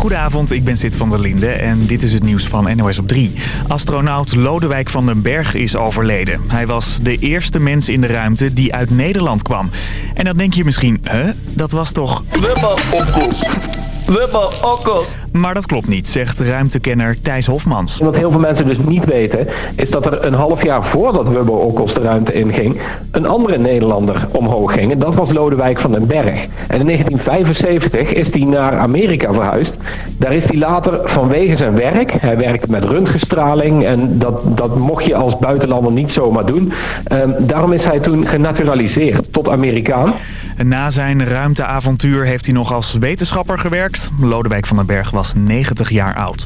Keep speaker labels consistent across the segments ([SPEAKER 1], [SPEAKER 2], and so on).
[SPEAKER 1] Goedenavond, ik ben Sid van der Linde en dit is het nieuws van NOS op 3. Astronaut Lodewijk van den Berg is overleden. Hij was de eerste mens in de ruimte die uit Nederland kwam. En dan denk je misschien, hè? Dat was toch... Okkos. Maar dat klopt niet, zegt ruimtekenner Thijs Hofmans.
[SPEAKER 2] Wat heel veel mensen dus niet weten, is dat er een half jaar voordat Wubbo Okkos de ruimte inging, een andere Nederlander omhoog ging. En dat was Lodewijk van den Berg. En in 1975 is hij naar Amerika verhuisd. Daar is hij later vanwege zijn werk, hij werkte met röntgenstraling en dat, dat mocht je als buitenlander niet zomaar doen. Um, daarom is hij toen genaturaliseerd tot Amerikaan.
[SPEAKER 1] Na zijn ruimteavontuur heeft hij nog als wetenschapper gewerkt. Lodewijk van den Berg was 90 jaar oud.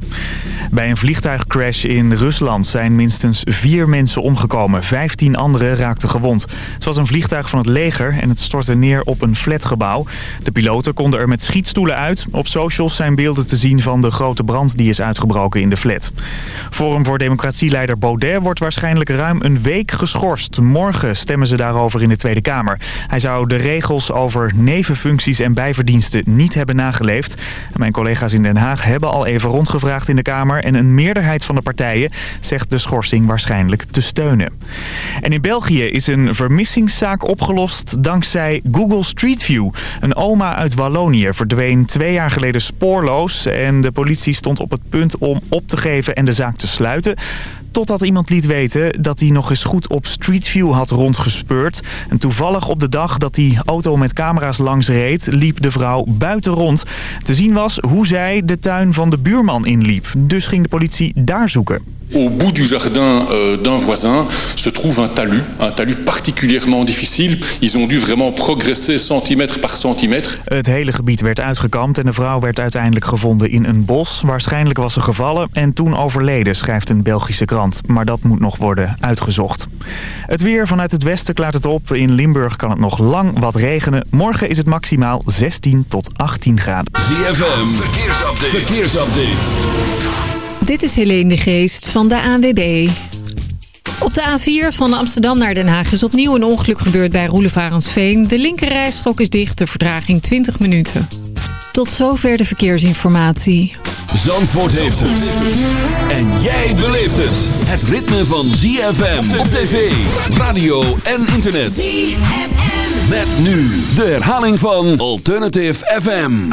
[SPEAKER 1] Bij een vliegtuigcrash in Rusland zijn minstens vier mensen omgekomen. Vijftien anderen raakten gewond. Het was een vliegtuig van het leger en het stortte neer op een flatgebouw. De piloten konden er met schietstoelen uit. Op socials zijn beelden te zien van de grote brand die is uitgebroken in de flat. Forum voor Democratieleider Baudet wordt waarschijnlijk ruim een week geschorst. Morgen stemmen ze daarover in de Tweede Kamer. Hij zou de regels over nevenfuncties en bijverdiensten niet hebben nageleefd. Mijn collega's in Den Haag hebben al even rondgevraagd in de Kamer... en een meerderheid van de partijen zegt de schorsing waarschijnlijk te steunen. En in België is een vermissingszaak opgelost dankzij Google Street View. Een oma uit Wallonië verdween twee jaar geleden spoorloos... en de politie stond op het punt om op te geven en de zaak te sluiten... Totdat iemand liet weten dat hij nog eens goed op Street View had rondgespeurd. En toevallig op de dag dat die auto met camera's langs reed, liep de vrouw buiten rond. Te zien was hoe zij de tuin van de buurman inliep. Dus ging de politie daar zoeken.
[SPEAKER 3] Au bout du jardin euh, d'un voisin se trouve un talus, un talus particulièrement difficile. Ils ont dû vraiment progresser centimètre par centimètre.
[SPEAKER 1] Het hele gebied werd uitgekampt en de vrouw werd uiteindelijk gevonden in een bos. Waarschijnlijk was ze gevallen en toen overleden, schrijft een Belgische krant. Maar dat moet nog worden uitgezocht. Het weer vanuit het westen klaart het op. In Limburg kan het nog lang wat regenen. Morgen is het maximaal 16 tot 18 graden.
[SPEAKER 4] ZFM, verkeersupdate. verkeersupdate.
[SPEAKER 5] Dit is Helene de Geest van de ANWB. Op de A4 van Amsterdam naar Den Haag is opnieuw een ongeluk gebeurd bij Roelevarensveen. De linkerrijstrook is dicht, de vertraging 20 minuten. Tot zover de verkeersinformatie.
[SPEAKER 4] Zandvoort heeft het. En jij beleeft het. Het ritme van ZFM op tv, radio en internet. ZFM. Met nu de herhaling van Alternative FM.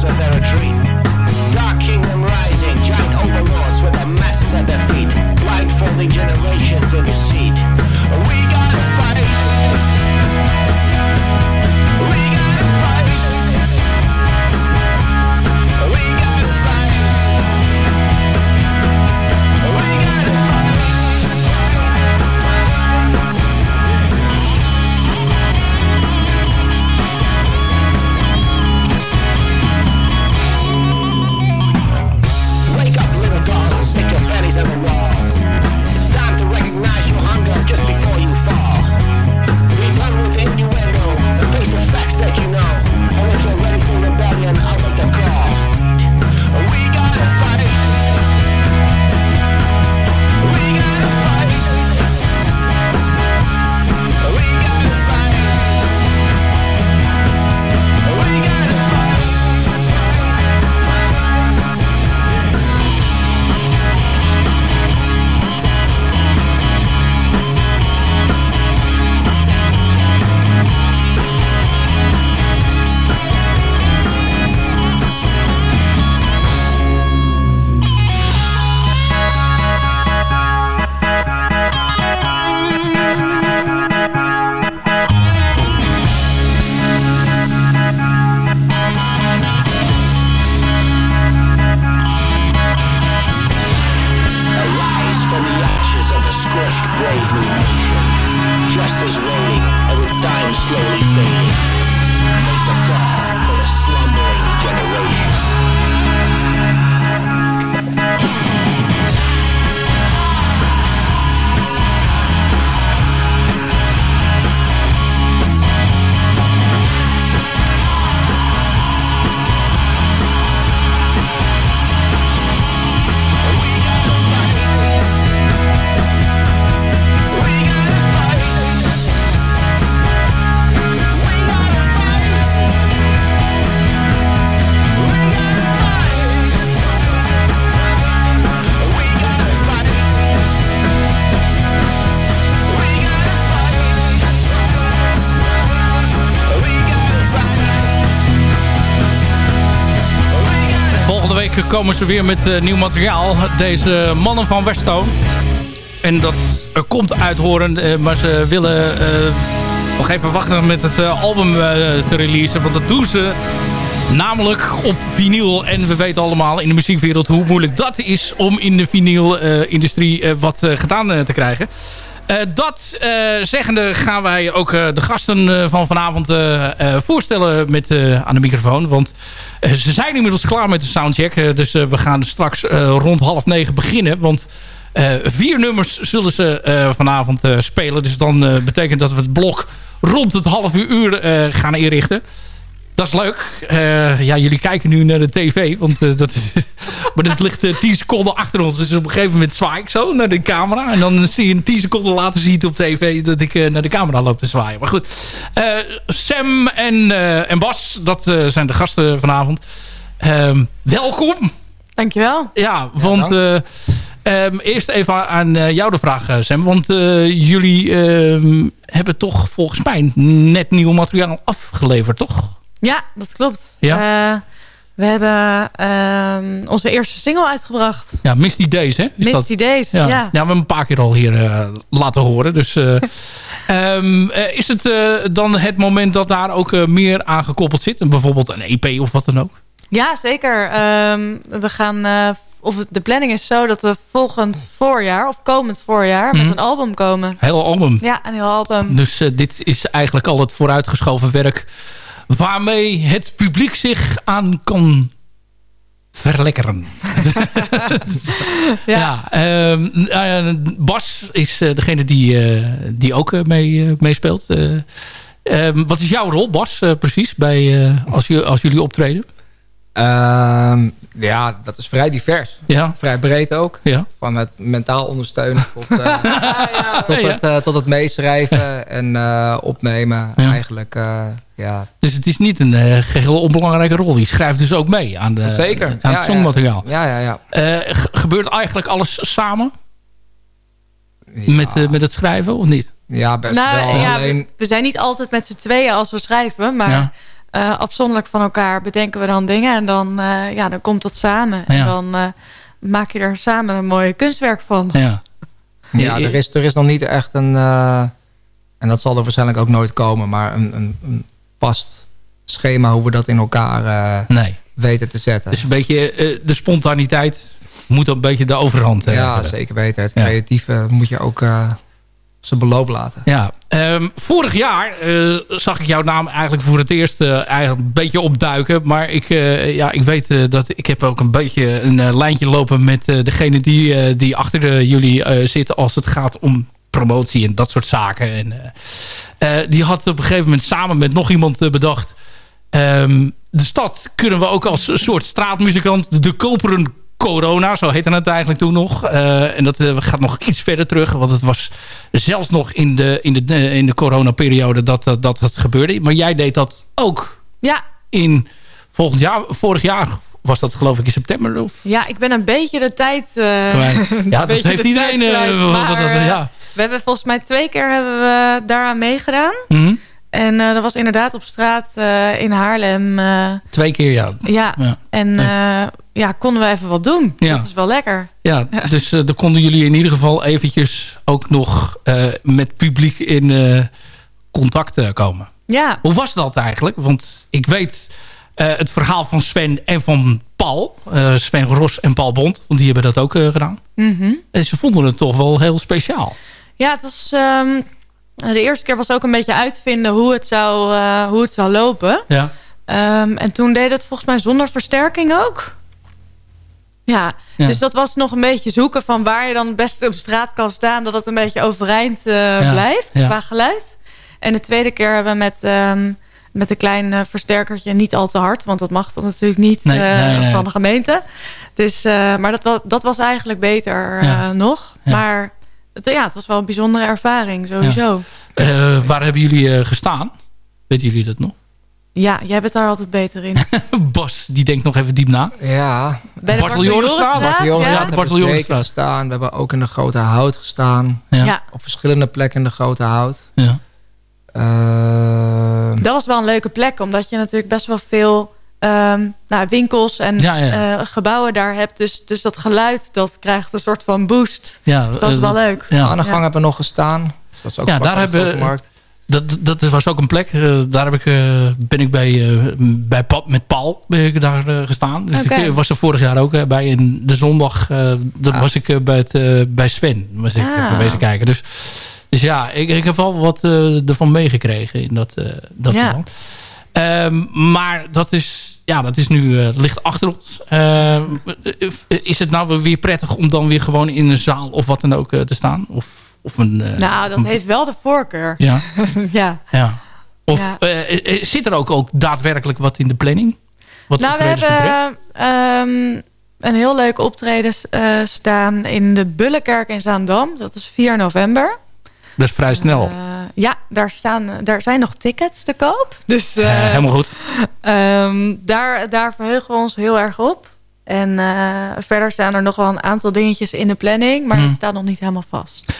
[SPEAKER 6] shadows of their retreat. Dark kingdom rising, giant overlords with the masses at their feet,
[SPEAKER 7] blindfolding generations in deceit. Komen ze weer met eh, nieuw materiaal. Deze mannen van Westone. En dat komt uit horen. eh, maar ze willen eh, nog even wachten met het album te releasen. Want dat doen ze namelijk op vinyl. En we weten allemaal in de muziekwereld hoe moeilijk dat is... om in de vinylindustrie wat gedaan te krijgen. Eh, dat eh, zeggende gaan wij ook eh, de gasten van vanavond voorstellen met, aan de microfoon. Want ze zijn inmiddels klaar met de soundcheck. dus we gaan straks rond half negen beginnen. Want vier nummers zullen ze vanavond spelen. Dus dan betekent dat we het blok rond het half uur gaan inrichten. Dat is leuk. Eh, ja, jullie kijken nu naar de tv. Want eh, dat is, maar dat ligt eh, 10 seconden achter ons. Dus op een gegeven moment zwaai ik zo naar de camera. En dan zie je 10 seconden later zie je het op tv dat ik eh, naar de camera loop te zwaaien. Maar goed. Eh, Sam en, eh, en Bas, dat eh, zijn de gasten vanavond. Ehm, welkom.
[SPEAKER 8] Dankjewel.
[SPEAKER 7] Ja, want eh, ehm, eerst even aan jou de vraag, Sam. Want eh, jullie ehm, hebben toch volgens mij net nieuw materiaal afgeleverd, toch?
[SPEAKER 8] Ja, dat klopt.
[SPEAKER 7] Ja?
[SPEAKER 8] Eh, we hebben ehm, onze eerste single uitgebracht.
[SPEAKER 7] Ja, Misty Days, hè? Is
[SPEAKER 8] Misty Days,
[SPEAKER 7] Ja. we hebben hem een paar keer al hier eh, laten horen. Dus eh, ehm, eh, is het dan het moment dat daar ook meer aan gekoppeld zit? Bijvoorbeeld een EP of wat dan ook?
[SPEAKER 8] Ja, zeker. Ehm, we gaan, of de planning is zo dat we volgend voorjaar, of komend voorjaar,
[SPEAKER 7] Mhm.
[SPEAKER 8] met een album komen.
[SPEAKER 7] Heel album.
[SPEAKER 8] Ja, een heel album.
[SPEAKER 7] Dus dit is eigenlijk al het vooruitgeschoven werk... waarmee het publiek zich aan kan verlekkeren. ja. ehm, eh, Bas is eh, degene die, eh, die ook mee, eh, meespeelt. Eh, ehm, wat is jouw rol, Bas, precies, bij, eh, als, je, als jullie optreden?
[SPEAKER 9] Ehm, ja, dat is vrij divers.
[SPEAKER 7] Ja.
[SPEAKER 9] Vrij breed ook.
[SPEAKER 7] Ja.
[SPEAKER 9] Van het mentaal ondersteunen tot, eh, tot,
[SPEAKER 7] Ja.
[SPEAKER 9] het, tot het meeschrijven en eh, opnemen.
[SPEAKER 7] Ja.
[SPEAKER 9] Eigenlijk, eh, ja.
[SPEAKER 7] Dus het is niet een eh, geheel onbelangrijke rol. Die schrijft dus ook mee aan, de,
[SPEAKER 9] Zeker.
[SPEAKER 7] aan
[SPEAKER 9] Ja,
[SPEAKER 7] het zongmateriaal.
[SPEAKER 9] Ja, ja, ja.
[SPEAKER 7] Eh, gebeurt eigenlijk alles samen? Met, eh, met het schrijven, of niet?
[SPEAKER 9] Ja, best
[SPEAKER 8] Nou,
[SPEAKER 9] wel.
[SPEAKER 8] ja,
[SPEAKER 9] Alleen,
[SPEAKER 8] we, we zijn niet altijd met z'n tweeën als we schrijven, maar
[SPEAKER 7] Ja.
[SPEAKER 8] eh, afzonderlijk van elkaar bedenken we dan dingen en dan, eh, ja, dan komt dat samen. En dan eh, maak je er samen een mooi kunstwerk van.
[SPEAKER 7] Ja.
[SPEAKER 9] ja, er is, er is nog niet echt een... eh, en dat zal er waarschijnlijk ook nooit komen. Maar een, een, een vast schema hoe we dat in elkaar eh,
[SPEAKER 7] Nee.
[SPEAKER 9] weten te zetten.
[SPEAKER 7] Dus een beetje eh, de spontaniteit moet een beetje de overhand eh,
[SPEAKER 9] ja,
[SPEAKER 7] hebben.
[SPEAKER 9] zeker weten. Het
[SPEAKER 7] Ja.
[SPEAKER 9] creatieve moet je ook zijn beloop laten.
[SPEAKER 7] Ja, ehm, vorig jaar zag ik jouw naam eigenlijk voor het eerst eh, eigenlijk een beetje opduiken. Maar ik, ja, ik weet dat ik heb ook een beetje een lijntje lopen met degene die, die achter jullie zitten als het gaat om promotie en dat soort zaken. En, eh, eh, die had op een gegeven moment samen met nog iemand eh, bedacht. ehm, de stad kunnen we ook als een soort straatmuzikant de koperen corona, zo heette het eigenlijk toen nog. En dat gaat nog iets verder terug, want het was zelfs nog in de, in de, in de coronaperiode dat, dat, dat het gebeurde. Maar jij deed dat ook
[SPEAKER 8] Ja,
[SPEAKER 7] in volgend jaar, vorig jaar was dat geloof ik in september of
[SPEAKER 8] ja, ik ben een beetje de tijd...
[SPEAKER 7] Ja, dat heeft
[SPEAKER 8] de
[SPEAKER 7] iedereen,
[SPEAKER 8] tijd maar,
[SPEAKER 7] ja.
[SPEAKER 8] We hebben volgens mij twee keer hebben we daaraan meegedaan.
[SPEAKER 7] Mhm.
[SPEAKER 8] En eh, dat was inderdaad op straat eh, in Haarlem. eh,
[SPEAKER 7] Twee keer ja.
[SPEAKER 8] ja.
[SPEAKER 7] Ja.
[SPEAKER 8] En ja, konden we even wat doen.
[SPEAKER 7] Ja.
[SPEAKER 8] Dat is wel lekker.
[SPEAKER 7] Ja, dus dan konden jullie in ieder geval eventjes ook nog met publiek in contact komen.
[SPEAKER 8] Ja.
[SPEAKER 7] Hoe was dat eigenlijk? Want ik weet het verhaal van Sven en van Paul. Sven Ros en Paul Bond. Want die hebben dat ook gedaan.
[SPEAKER 8] Mm -hmm.
[SPEAKER 7] En ze vonden het toch wel heel speciaal.
[SPEAKER 8] Ja, het was... Um, de eerste keer was ook een beetje uitvinden hoe het zou, eh, hoe het zou lopen.
[SPEAKER 7] Ja.
[SPEAKER 8] Ehm, en toen deed het volgens mij zonder versterking ook. Ja,
[SPEAKER 7] Ja.
[SPEAKER 8] dus dat was nog een beetje zoeken van waar je dan het beste op straat kan staan. Dat het een beetje overeind eh,
[SPEAKER 7] Ja,
[SPEAKER 8] blijft qua geluid. En de tweede keer hebben we met, ehm, met een klein eh, versterkertje niet al te hard. Want dat mag dan natuurlijk niet
[SPEAKER 7] Nee, nee, nee.
[SPEAKER 8] van de gemeente. Dus, maar dat was, dat was eigenlijk beter nog. Maar het, ja, het was wel een bijzondere ervaring sowieso.
[SPEAKER 7] Eh, waar hebben jullie eh, gestaan? Weten jullie dat nog?
[SPEAKER 8] Ja, jij bent daar altijd beter in.
[SPEAKER 7] Bas, die denkt nog even diep na.
[SPEAKER 9] Ja,
[SPEAKER 8] Bij de
[SPEAKER 7] Bartel Jorisstraat?
[SPEAKER 8] Bartel
[SPEAKER 9] Joris
[SPEAKER 8] ja?
[SPEAKER 9] Hebben
[SPEAKER 7] Bartel
[SPEAKER 9] we hebben ook in de Grote Hout gestaan.
[SPEAKER 7] Ja.
[SPEAKER 8] Ja.
[SPEAKER 9] Op verschillende plekken in de Grote Hout.
[SPEAKER 7] Ja.
[SPEAKER 9] Ehm,
[SPEAKER 8] Dat was wel een leuke plek, omdat je natuurlijk best wel veel ehm, nou, winkels en
[SPEAKER 7] Ja, ja.
[SPEAKER 8] eh, gebouwen daar hebt. Dus, dus dat geluid, dat krijgt een soort van boost.
[SPEAKER 7] Ja,
[SPEAKER 8] Dus dat was
[SPEAKER 7] eh,
[SPEAKER 8] wel leuk.
[SPEAKER 7] Ja.
[SPEAKER 9] aan de gang
[SPEAKER 8] Ja.
[SPEAKER 9] hebben we nog gestaan. Dus dat is ook
[SPEAKER 7] Ja, daar hebben-
[SPEAKER 9] Markt.
[SPEAKER 7] Dat, dat was ook een plek. eh, daar heb ik, eh, ben ik bij, eh, bij Pa- met Paul ben ik daar gestaan. Dus ik was er vorig jaar ook bij. In de zondag eh, dat
[SPEAKER 9] Ah.
[SPEAKER 7] was ik bij, het, eh, bij Sven. Was ik
[SPEAKER 8] Ah.
[SPEAKER 7] kijken. Dus, dus ja, ik, ik heb wel wat eh, ervan meegekregen in dat, eh dat verband. Ehm, maar dat is, ja, dat is nu ligt achter ons. Ehm, is het nou weer prettig om dan weer gewoon in een zaal of wat dan ook eh, te staan? Of, of een, eh,
[SPEAKER 8] Nou, dat
[SPEAKER 7] een-
[SPEAKER 8] heeft wel de voorkeur.
[SPEAKER 7] Ja.
[SPEAKER 8] ja.
[SPEAKER 7] Ja. Of
[SPEAKER 8] Ja.
[SPEAKER 7] zit er ook, ook daadwerkelijk wat in de planning? Wat
[SPEAKER 8] Nou, we hebben ehm, een heel leuk optreden staan in de Bullenkerk in Zaandam. Dat is 4 november.
[SPEAKER 7] Dat is vrij snel.
[SPEAKER 8] Eh, ja, daar, staan, daar zijn nog tickets te koop. Dus
[SPEAKER 7] Eh,
[SPEAKER 8] eh,
[SPEAKER 7] helemaal goed.
[SPEAKER 8] Ehm, daar, daar verheugen we ons heel erg op. En verder staan er nog wel een aantal dingetjes in de planning. Maar
[SPEAKER 7] Hmm.
[SPEAKER 8] het staat nog niet helemaal vast.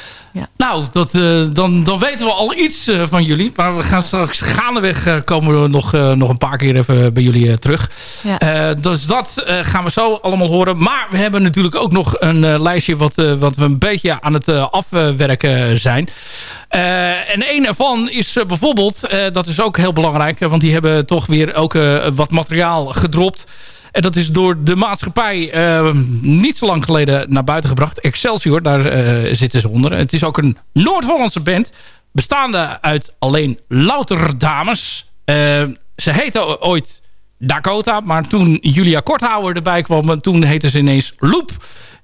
[SPEAKER 7] Nou, dat, eh, dan, dan weten we al iets eh, van jullie. Maar we gaan straks gaandeweg uh, komen we nog, eh, nog een paar keer even bij jullie eh, terug.
[SPEAKER 8] Ja.
[SPEAKER 7] Eh, dus dat eh, gaan we zo allemaal horen. Maar we hebben natuurlijk ook nog een eh, lijstje wat, eh, wat we een beetje aan het eh, afwerken zijn. Eh, en een ervan is eh, bijvoorbeeld, eh, dat is ook heel belangrijk... eh, want die hebben toch weer ook eh, wat materiaal gedropt... En dat is door de maatschappij eh, niet zo lang geleden naar buiten gebracht. Excelsior, daar eh, zitten ze onder. Het is ook een Noord-Hollandse band. Bestaande uit alleen louter dames. Eh, ze heette ooit Dakota. Maar toen Julia Korthouwer erbij kwam... toen heette ze ineens Loop.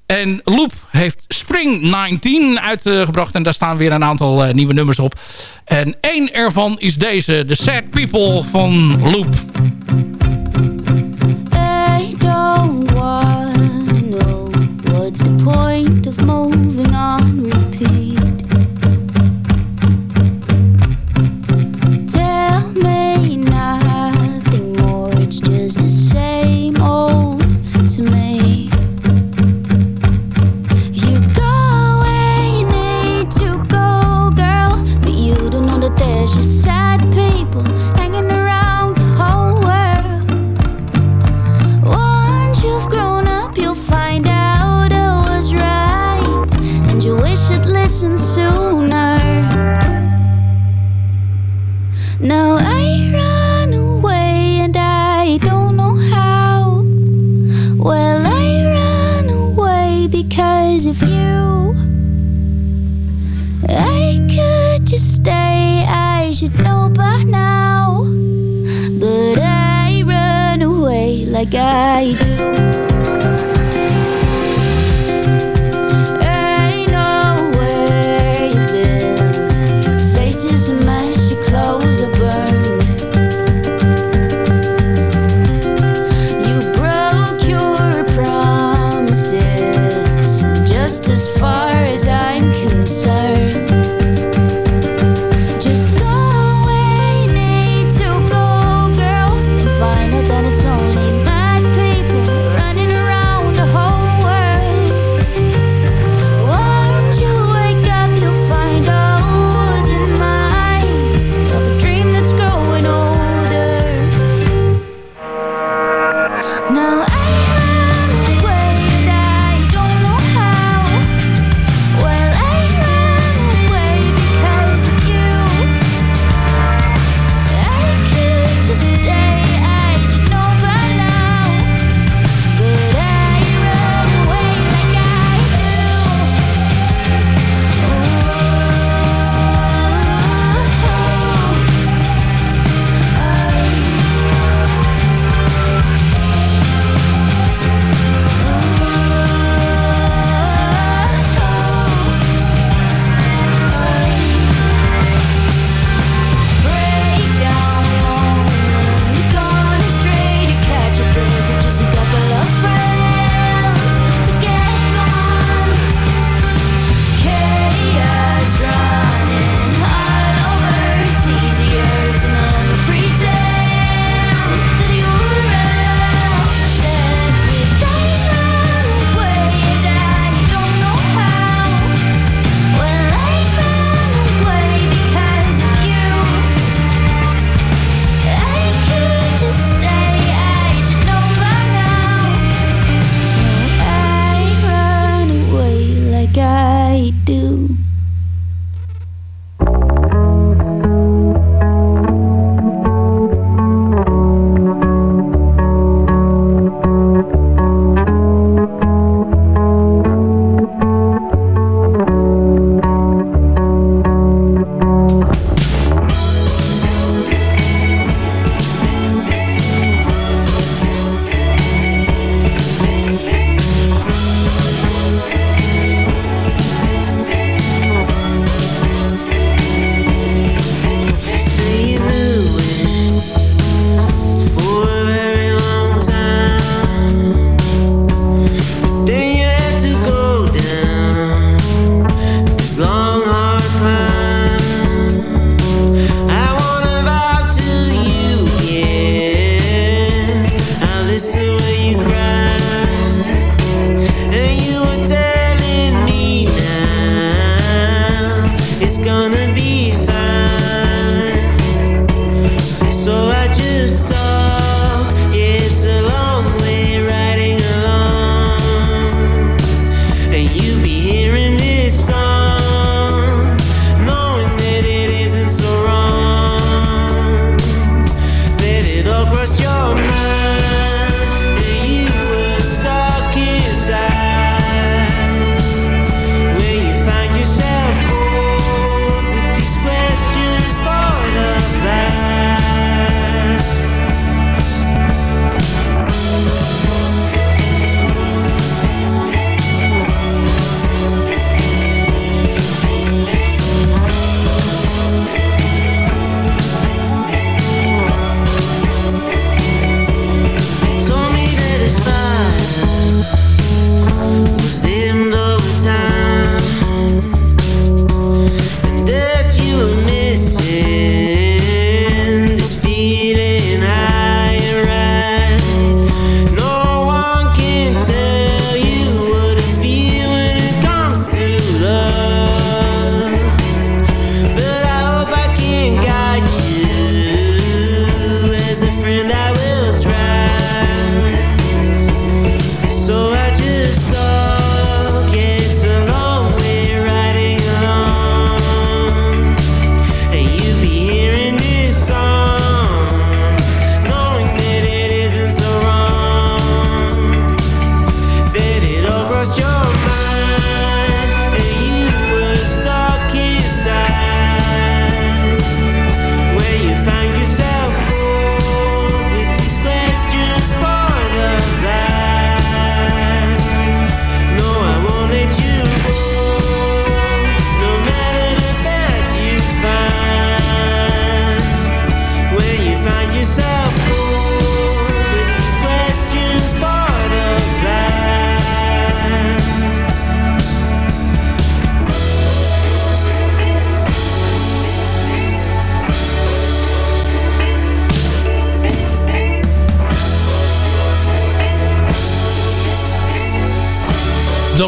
[SPEAKER 7] En Loop heeft Spring 19 uitgebracht. En daar staan weer een aantal nieuwe nummers op. En één ervan is deze. The Sad People van Loop.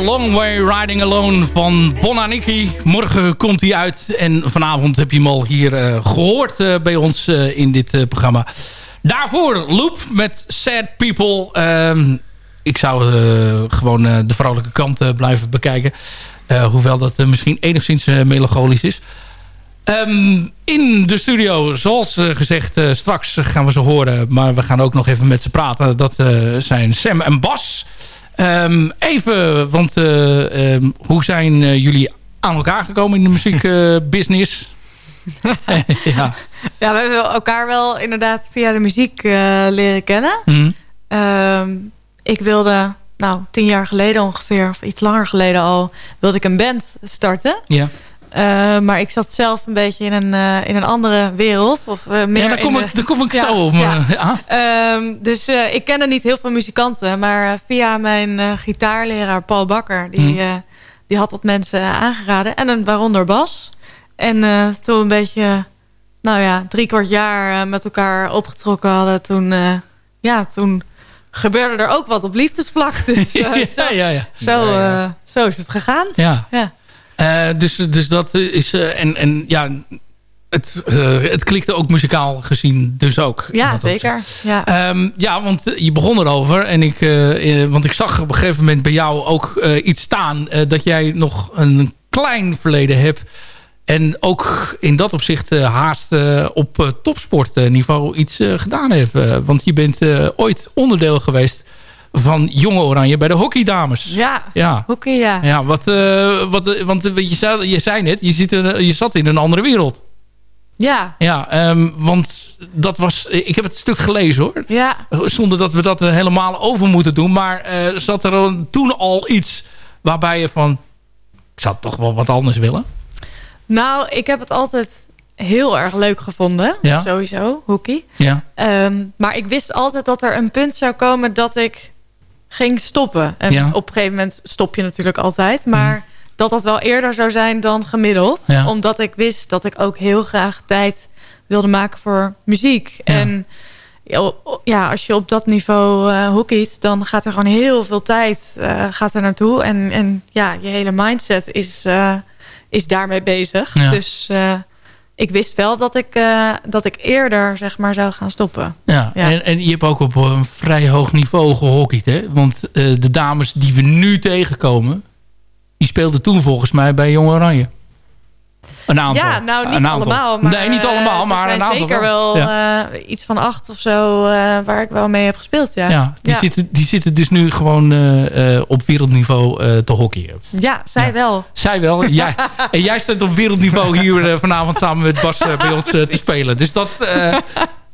[SPEAKER 7] Long Way Riding Alone van Bonaniki. Morgen komt hij uit en vanavond heb je hem al hier uh, gehoord uh, bij ons uh, in dit programma. Daarvoor Loop met Sad People. Ehm, ik zou gewoon de vrolijke kant blijven bekijken. hoewel dat misschien enigszins melancholisch is. Um, in de studio, zoals gezegd, straks gaan we ze horen. Maar we gaan ook nog even met ze praten. Dat zijn Sam en Bas... Um, even, want uh, um, hoe zijn uh, jullie aan elkaar gekomen in de muziekbusiness?
[SPEAKER 8] ja. ja, we hebben elkaar wel inderdaad via de muziek uh, leren kennen.
[SPEAKER 7] Mm.
[SPEAKER 8] Um, ik wilde, nou, tien jaar geleden ongeveer, of iets langer geleden al, wilde ik een band starten.
[SPEAKER 7] Ja.
[SPEAKER 8] Uh, maar ik zat zelf een beetje in een, uh, in een andere wereld. Of, uh, meer
[SPEAKER 7] ja, daar kom,
[SPEAKER 8] in
[SPEAKER 7] ik, daar kom ik
[SPEAKER 8] ja,
[SPEAKER 7] zo op.
[SPEAKER 8] Ja.
[SPEAKER 7] Ja.
[SPEAKER 8] Um, dus ik kende niet heel veel muzikanten. Maar via mijn gitaarleraar Paul Bakker... die,
[SPEAKER 7] Hmm.
[SPEAKER 8] die had wat mensen aangeraden. En een waaronder Bas. En toen een beetje... Nou ja, drie kwart jaar met elkaar opgetrokken hadden... toen, ja, toen gebeurde er ook wat op liefdesvlak. Dus,
[SPEAKER 7] ja,
[SPEAKER 8] zo,
[SPEAKER 7] ja, ja.
[SPEAKER 8] Zo, zo is het gegaan.
[SPEAKER 7] Ja. Uh, dus, dus dat is... Uh, en, en ja, het, uh, het klikte ook muzikaal gezien dus ook.
[SPEAKER 8] Ja, zeker.
[SPEAKER 7] Ja. Um, ja, want je begon erover. En ik, want ik zag op een gegeven moment bij jou ook iets staan... dat jij nog een klein verleden hebt... En ook in dat opzicht haast op topsportniveau iets gedaan hebt. want je bent ooit onderdeel geweest van Jonge Oranje bij de hockeydames.
[SPEAKER 8] Ja,
[SPEAKER 7] ja.
[SPEAKER 8] hockey, ja.
[SPEAKER 7] Ja, wat, uh, wat, want je zei, je zei net, je, zit in, je zat in een andere wereld.
[SPEAKER 8] Ja.
[SPEAKER 7] Ja, um, want dat was... Ik heb het stuk gelezen hoor.
[SPEAKER 8] Ja.
[SPEAKER 7] Zonder dat we dat er helemaal over moeten doen. Maar uh, zat er toen al iets waarbij je van... Ik zou toch wel wat anders willen?
[SPEAKER 8] Nou, ik heb het altijd heel erg leuk gevonden.
[SPEAKER 7] Ja.
[SPEAKER 8] Sowieso, hockey.
[SPEAKER 7] Ja.
[SPEAKER 8] Um, maar ik wist altijd dat er een punt zou komen dat ik ging stoppen. En
[SPEAKER 7] ja.
[SPEAKER 8] op een gegeven moment stop je natuurlijk altijd. Maar mm. dat dat wel eerder zou zijn dan gemiddeld.
[SPEAKER 7] Ja.
[SPEAKER 8] Omdat ik wist dat ik ook heel graag tijd wilde maken voor muziek.
[SPEAKER 7] Ja.
[SPEAKER 8] En ja, als je op dat niveau uh, hockeyt, dan gaat er gewoon heel veel tijd uh, gaat er naartoe. En, en ja, je hele mindset is, uh, is daarmee bezig. Dus ik wist wel dat ik, uh, dat ik eerder zeg maar, zou gaan stoppen.
[SPEAKER 7] Ja, ja. En, en je hebt ook op een vrij hoog niveau gehockeyd. Hè? Want uh, de dames die we nu tegenkomen... die speelden toen volgens mij bij Jong Oranje. Een aantal.
[SPEAKER 8] Ja, nou niet allemaal. Maar,
[SPEAKER 7] nee, niet allemaal,
[SPEAKER 8] uh,
[SPEAKER 7] maar een aantal.
[SPEAKER 8] zeker wel ja. uh, iets van acht of zo uh, waar ik wel mee heb gespeeld. Ja,
[SPEAKER 7] ja, die,
[SPEAKER 8] ja.
[SPEAKER 7] Zitten, die zitten dus nu gewoon uh, op wereldniveau te hockeyen.
[SPEAKER 8] Ja, zij ja. wel.
[SPEAKER 7] Zij wel. jij, en jij staat op wereldniveau hier vanavond samen met Bas bij ons te spelen. Dus dat...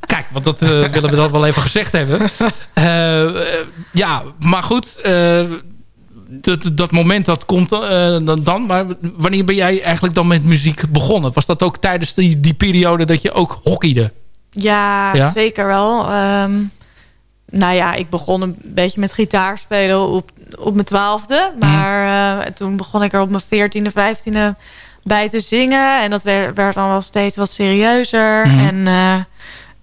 [SPEAKER 7] Kijk, want dat willen we dat wel even gezegd hebben. ja, maar goed dat, dat moment dat komt uh, dan. Maar wanneer ben jij eigenlijk dan met muziek begonnen? Was dat ook tijdens die, die periode dat je ook hockeyde?
[SPEAKER 8] Ja, ja? zeker wel. Um, nou ja, ik begon een beetje met gitaar spelen op, op mijn twaalfde. Maar uh, toen begon ik er op mijn veertiende, vijftiende bij te zingen. En dat werd, werd dan wel steeds wat serieuzer.
[SPEAKER 7] Mhm.
[SPEAKER 8] Mm. En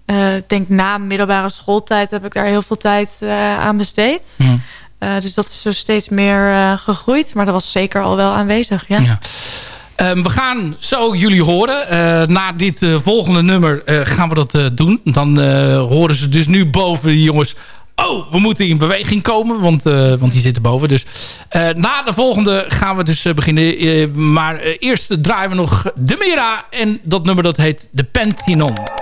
[SPEAKER 8] uh, ik denk na middelbare schooltijd heb ik daar heel veel tijd aan besteed.
[SPEAKER 7] Mm.
[SPEAKER 8] Uh, dus dat is zo steeds meer uh, gegroeid. Maar dat was zeker al wel aanwezig. Ja.
[SPEAKER 7] ja. Um, we gaan zo jullie horen. Uh, na dit volgende nummer gaan we dat doen. Dan horen ze dus nu boven die jongens... Oh, we moeten in beweging komen. Want, want die zitten boven. Dus na de volgende gaan we dus beginnen. maar eerst draaien we nog de Mira. En dat nummer dat heet De Pentinon.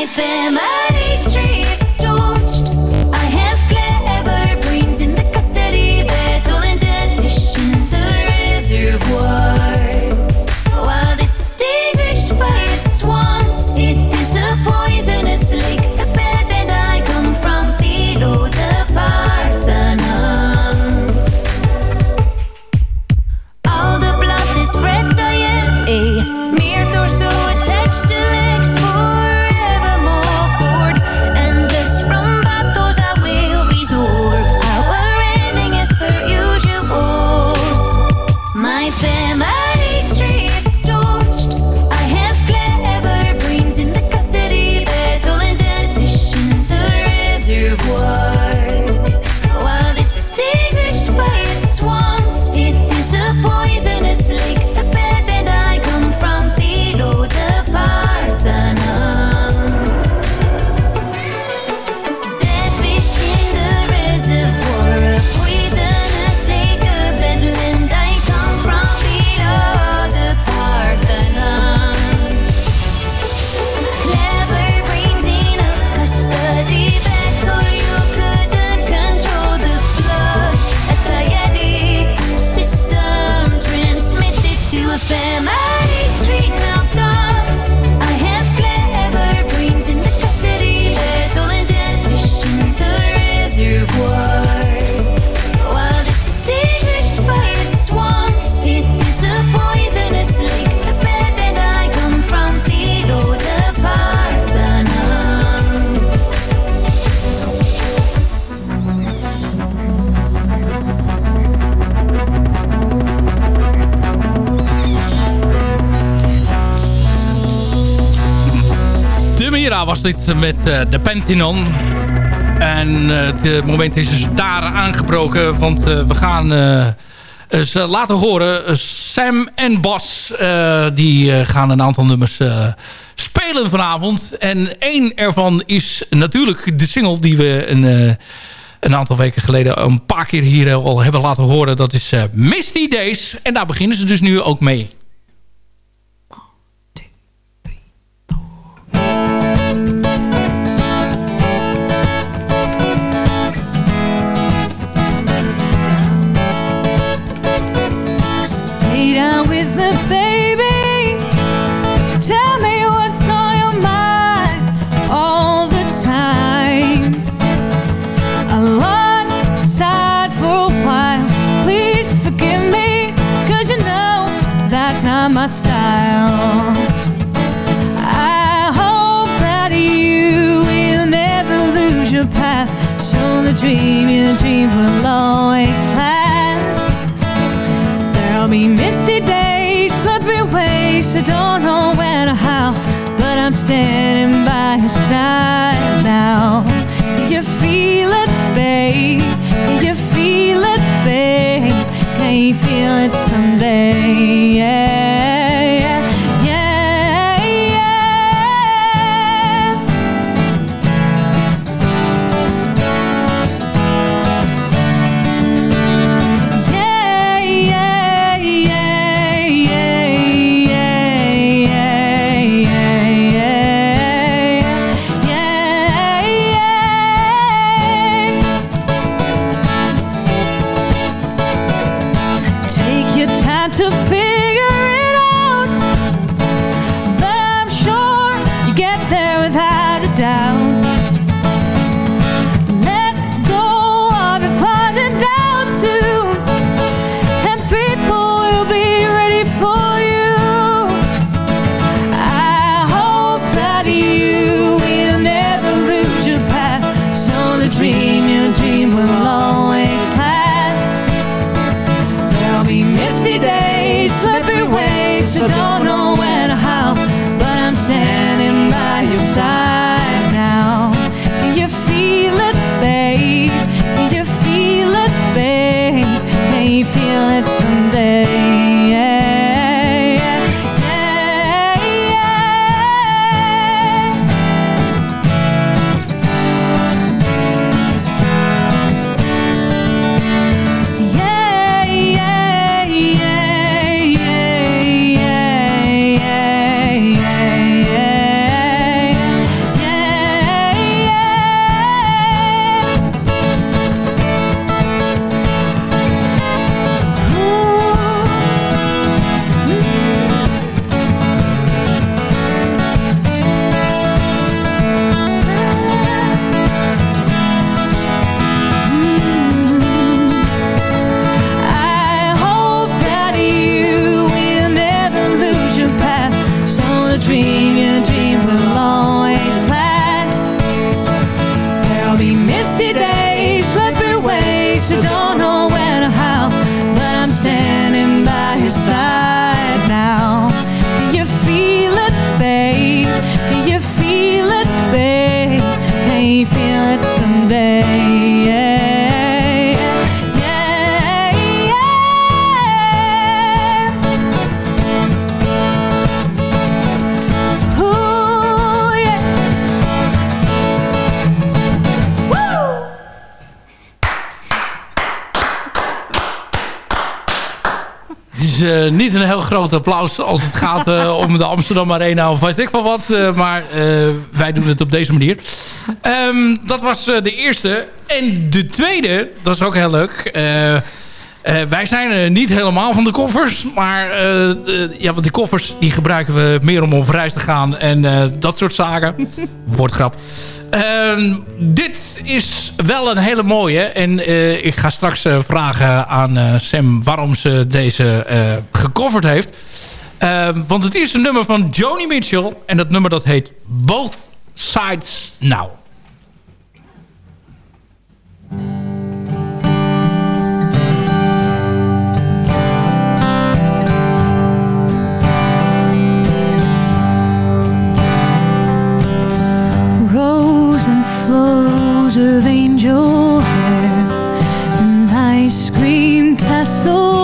[SPEAKER 10] My
[SPEAKER 11] family. Was dit met de Pentanon. En het moment is dus daar aangebroken. Want we gaan ze laten horen. Sam en Bas die gaan een aantal nummers spelen vanavond. En één ervan is natuurlijk de single die we een, een aantal weken geleden een paar keer hier al hebben laten horen. Dat is Misty Days. En daar beginnen ze dus nu ook mee.
[SPEAKER 7] you don't know
[SPEAKER 11] niet een heel groot applaus als het gaat uh, om de Amsterdam Arena of weet ik wel wat. Uh, maar uh, wij doen het op deze manier. Um, dat was de eerste. En de tweede, dat is ook heel leuk. Wij zijn niet helemaal van de koffers. Maar ja, want die koffers die gebruiken we meer om op reis te gaan. En dat soort zaken. Woordgrap. Uh, dit is wel een hele mooie. En ik ga straks vragen aan Sam waarom ze deze gecoverd heeft. Ehm, want het is een nummer van Joni Mitchell. En dat nummer dat heet Both Sides Now. of angel hair and ice cream castle.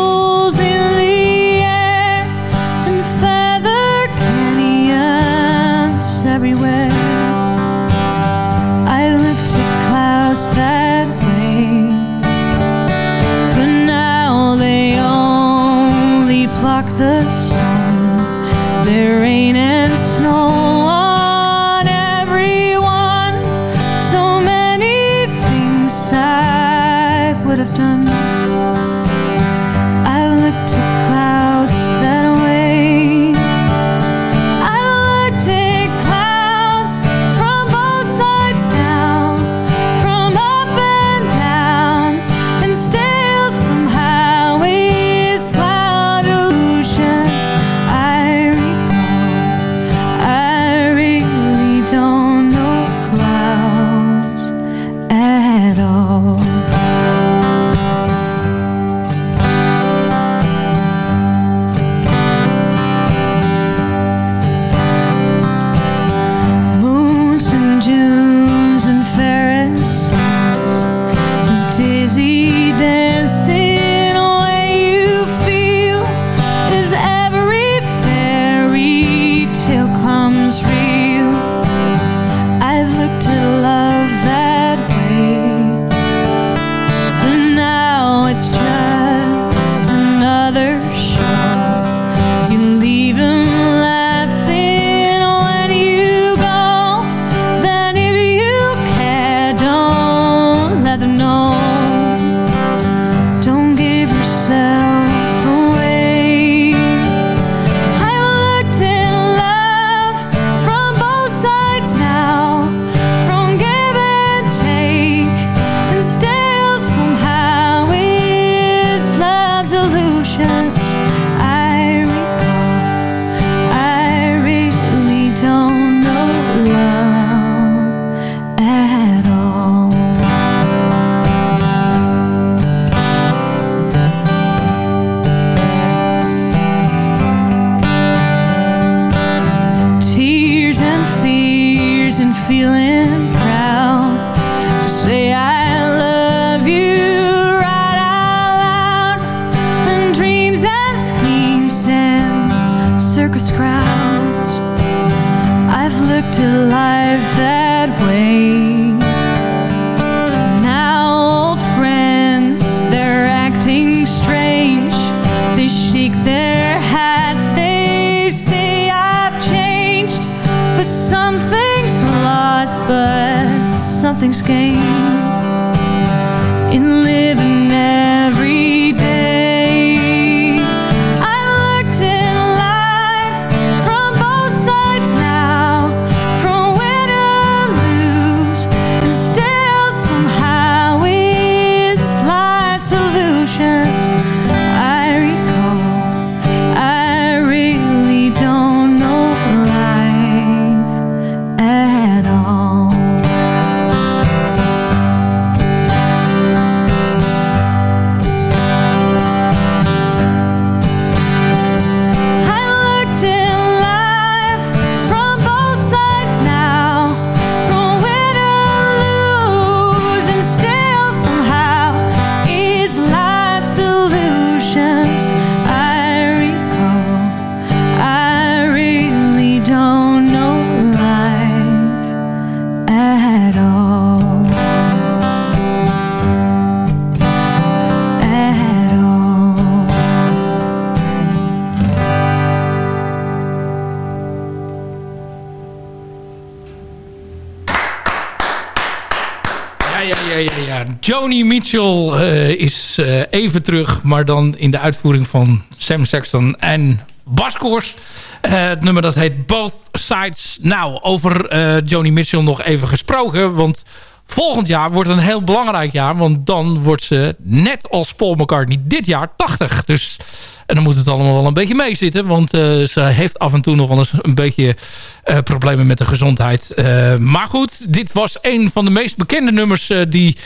[SPEAKER 7] Ja, ja, ja. Joni Mitchell eh, is eh, even terug, maar dan in de uitvoering van Sam Sexton en Baskoors. Eh, het nummer dat heet Both Sides. Nou, over Joni Mitchell nog even gesproken, want volgend jaar wordt een heel belangrijk jaar, want dan wordt ze net als Paul McCartney dit jaar 80. Dus en dan moet het allemaal wel een beetje meezitten. Want eh, ze heeft af en toe nog wel eens een beetje eh, problemen met de gezondheid. Eh, maar goed, dit was een van de meest bekende nummers die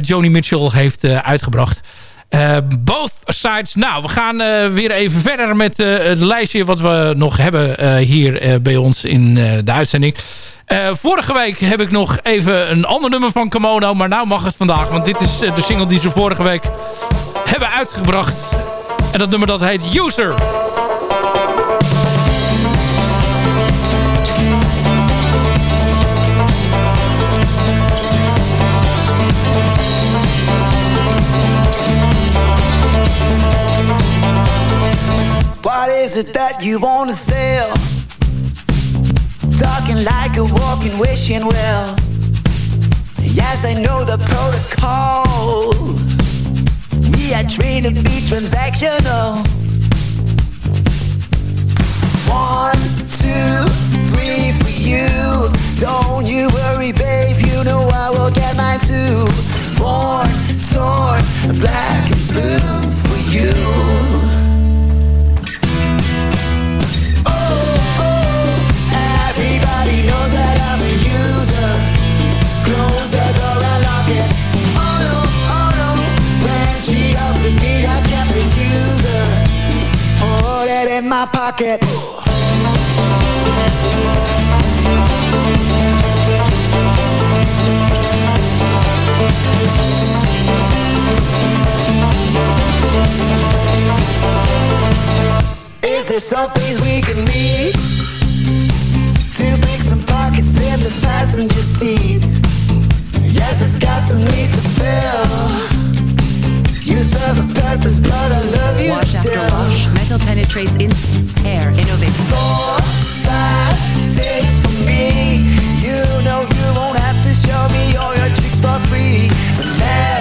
[SPEAKER 7] Joni Mitchell heeft uitgebracht. Eh, both sides. Nou, we gaan eh, weer even verder met eh, het lijstje wat we nog hebben hier bij ons in de uitzending. Vorige week heb ik nog even een ander nummer van Komodo. Maar nou mag het vandaag. Want dit is de single die ze vorige week hebben uitgebracht. En dat nummer dat heet User.
[SPEAKER 12] Is it that you want to sell? Talking like a walking wishing well. Yes, I know the protocol. train to be transactional. One, two, three for you. Don't you worry, babe, you know I will get mine too. Born, torn, black and blue for you. In my pocket. Is there some place we can meet? To pick some pockets in the passenger seat. Yes, I've got some needs to fill You serve a purpose, but I love you
[SPEAKER 13] Wash
[SPEAKER 12] still.
[SPEAKER 13] after wash, metal penetrates in air, innovative.
[SPEAKER 12] Four, five, six for me. You know you won't have to show me all your tricks for free. Let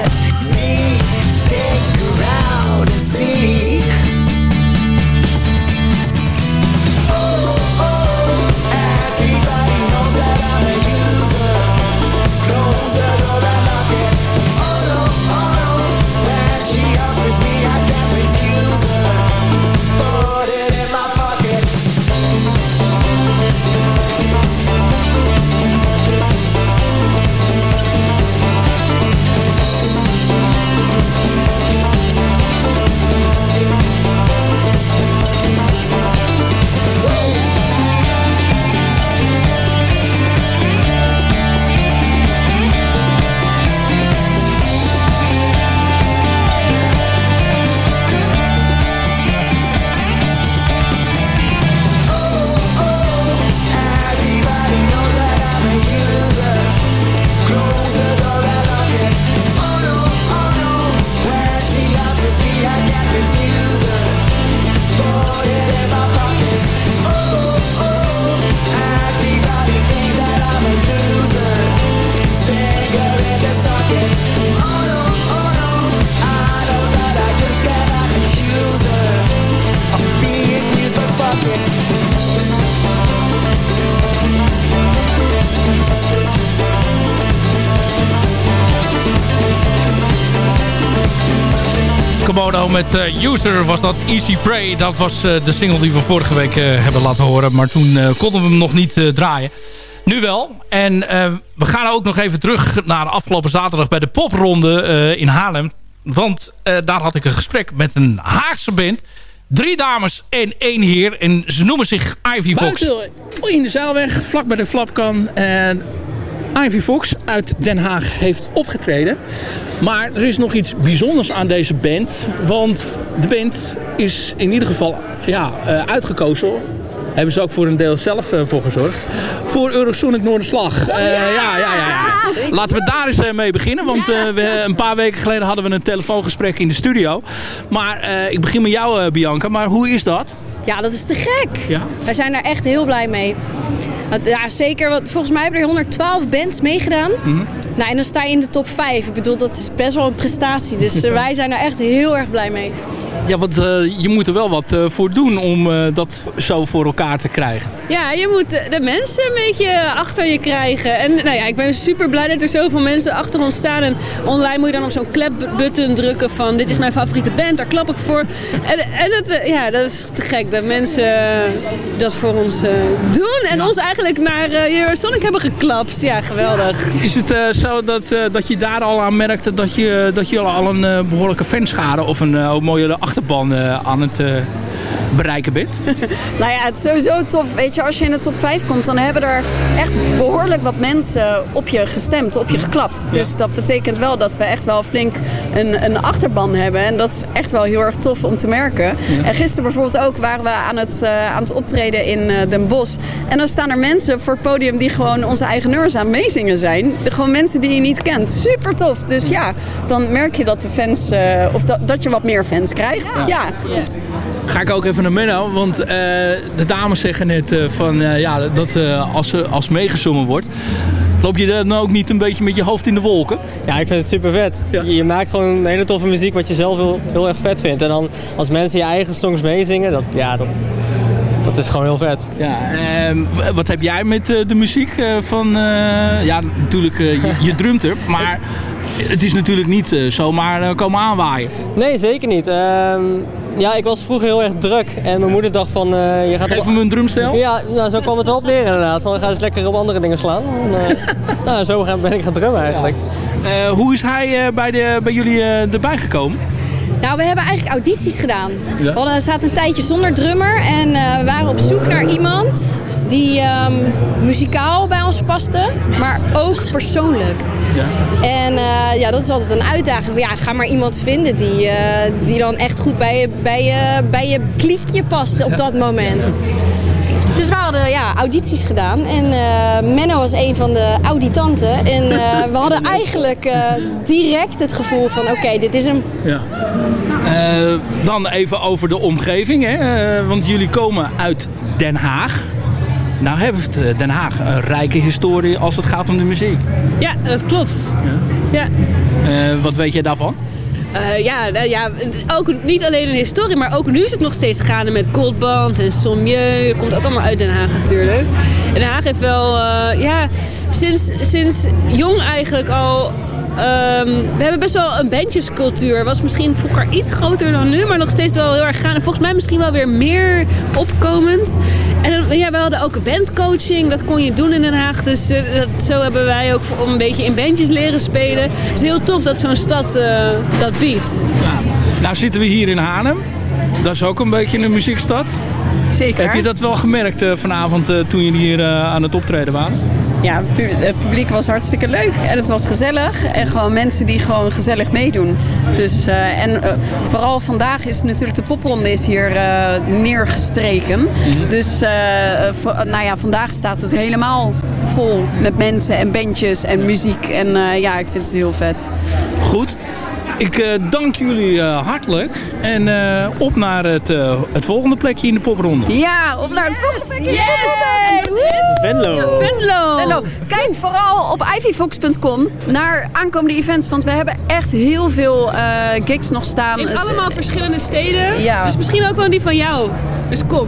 [SPEAKER 7] Met eh, User was dat Easy Prey. Dat was eh, de single die we vorige week eh, hebben laten horen. Maar toen konden we hem nog niet draaien. Nu wel. En we gaan ook nog even terug naar afgelopen zaterdag bij de popronde in Haarlem. Want daar had ik een gesprek met een Haagse band. Drie dames en één heer. En ze noemen zich Ivy Fox.
[SPEAKER 14] Buiten in de Zaalweg, vlak bij de Flapkan. En Ivy Fox uit Den Haag heeft opgetreden. Maar er is nog iets bijzonders aan deze band. Want de band is in ieder geval ja, uh, uitgekozen hebben ze ook voor een deel zelf uh, voor gezorgd. Voor Eurosonic Noorderslag. Uh, ja, ja, ja, ja. Laten we daar eens uh, mee beginnen. Want we, een paar weken geleden hadden we een telefoongesprek in de studio. Maar ik begin met jou, Bianca. Maar hoe is dat?
[SPEAKER 15] Ja, dat is te gek.
[SPEAKER 14] Ja?
[SPEAKER 15] Wij zijn daar echt heel blij mee. Ja, zeker. Want volgens mij hebben er 112 bands meegedaan. Mm -hmm. Nou, en dan sta je in de top 5. Ik bedoel, dat is best wel een prestatie. Dus uh, wij zijn er echt heel erg blij mee.
[SPEAKER 14] Ja, want uh, je moet er wel wat uh, voor doen om dat zo voor elkaar te krijgen.
[SPEAKER 15] Ja, je moet de mensen een beetje achter je krijgen. En nou ja, ik ben super blij dat er zoveel mensen achter ons staan. En online moet je dan op zo'n klapbutton drukken van... dit is mijn favoriete band, daar klap ik voor. En, en dat, ja, dat is te gek dat mensen dat voor ons doen. En ja. ons eigenlijk naar uh, Sonic hebben geklapt. Ja, geweldig.
[SPEAKER 14] Is het uh, zo dat, uh, dat je daar al aan merkte dat je, dat je al een behoorlijke fanschade of een mooie achterban aan het bereiken bent?
[SPEAKER 15] nou ja, het is sowieso tof. Weet je, als je in de top 5 komt, dan hebben er echt behoorlijk wat mensen op je gestemd, op je geklapt. Dus dat betekent wel dat we echt wel flink een, een achterban hebben. En dat is echt wel heel erg tof om te merken. Ja. En gisteren bijvoorbeeld ook waren we aan het, uh, aan het optreden in uh, Den Bosch. En dan staan er mensen voor het podium die gewoon onze eigen nummers aan meezingen zijn. De, gewoon mensen die je niet kent. Super tof. Dus ja, dan merk je dat de fans, uh, of dat, dat je wat meer fans krijgt. Ja. ja.
[SPEAKER 14] Ga ik ook even naar Menno, want uh, de dames zeggen net uh, van, uh, ja, dat als, als meegezongen wordt.
[SPEAKER 7] Loop je dan ook niet een beetje met je hoofd in de wolken?
[SPEAKER 16] Ja, ik vind het super vet. Je, je maakt gewoon hele toffe muziek wat je zelf heel, heel erg vet vindt. En dan als mensen je eigen songs meezingen, dat, ja, dat, dat is gewoon heel vet.
[SPEAKER 7] Ja, ehm, wat heb jij met eh, de muziek eh, van... eh, ja, natuurlijk, eh, je, je drumt er, maar het is natuurlijk niet eh, zomaar eh, komen aanwaaien.
[SPEAKER 16] Nee, zeker niet. Ja, ik was vroeger heel erg druk. En mijn moeder dacht van... eh, je gaat
[SPEAKER 7] Geef hem een drumstel?
[SPEAKER 16] Ja, nou, zo kwam het wel op neer inderdaad. Van, ga eens lekker op andere dingen slaan. En, eh, nou, zo gaan- ben ik gaan drummen eigenlijk.
[SPEAKER 7] Eh, hoe is hij eh, bij, de, bij jullie eh, erbij gekomen?
[SPEAKER 15] Nou, we hebben eigenlijk audities gedaan.
[SPEAKER 7] Ja.
[SPEAKER 15] We hadden, zaten een tijdje zonder drummer en eh, we waren op zoek naar iemand die ehm, muzikaal bij ons paste, maar ook persoonlijk. En eh, ja, dat is altijd een uitdaging. Ja, ga maar iemand vinden die, eh, die dan echt goed bij je, bij je, bij je kliekje past op dat moment. Dus we hadden ja, audities gedaan en eh, Menno was een van de auditanten. En we hadden eigenlijk direct het gevoel van oké, dit is hem.
[SPEAKER 7] Ja. Dan even over de omgeving, hè? Want jullie komen uit Den Haag. Nou heeft eh, Den Haag een rijke historie als het gaat om de muziek.
[SPEAKER 17] Ja, dat klopt. Ja.
[SPEAKER 7] Eh, wat weet jij daarvan?
[SPEAKER 17] Eh, ja, nou ja, ook niet alleen een historie, maar ook nu is het nog steeds gaande met Goldband en Sommieu. Dat komt ook allemaal uit Den Haag natuurlijk. En Den Haag heeft wel, ja, sinds, sinds jong eigenlijk al... ehm, we hebben best wel een bandjescultuur. Was misschien vroeger iets groter dan nu, maar nog steeds wel heel erg gaande. Volgens mij misschien wel weer meer opkomend. En dan- ja, we hadden ook bandcoaching, dat kon je doen in Den Haag. Dus eh, dat, zo hebben wij ook voor- een beetje in bandjes leren spelen. Het is heel tof dat zo'n stad eh, dat biedt.
[SPEAKER 7] Nou zitten we hier in Haarlem. Dat is ook een beetje een muziekstad.
[SPEAKER 18] Zeker.
[SPEAKER 7] Heb je dat wel gemerkt eh, vanavond eh, toen jullie hier eh, aan het optreden waren?
[SPEAKER 18] Ja, het publiek was hartstikke leuk en het was gezellig. En gewoon mensen die gewoon gezellig meedoen. Dus, eh, en eh, vooral vandaag is natuurlijk de popronde is hier eh, neergestreken. Dus eh, vo- nou ja, vandaag staat het helemaal vol met mensen en bandjes en muziek. En ja, ik vind het heel vet.
[SPEAKER 7] Goed. Ik eh, dank jullie eh, hartelijk. En eh, op naar het, eh, het volgende plekje in de popronde.
[SPEAKER 18] Ja, op naar het volgende
[SPEAKER 15] Yes!
[SPEAKER 7] Venlo.
[SPEAKER 18] Venlo. Venlo. Kijk vooral op ivyfox.com naar aankomende events. Want we hebben echt heel veel eh, gigs nog staan.
[SPEAKER 17] In
[SPEAKER 18] Dus,
[SPEAKER 17] allemaal verschillende steden.
[SPEAKER 18] Ja.
[SPEAKER 17] Dus misschien ook wel die van jou. Dus kom.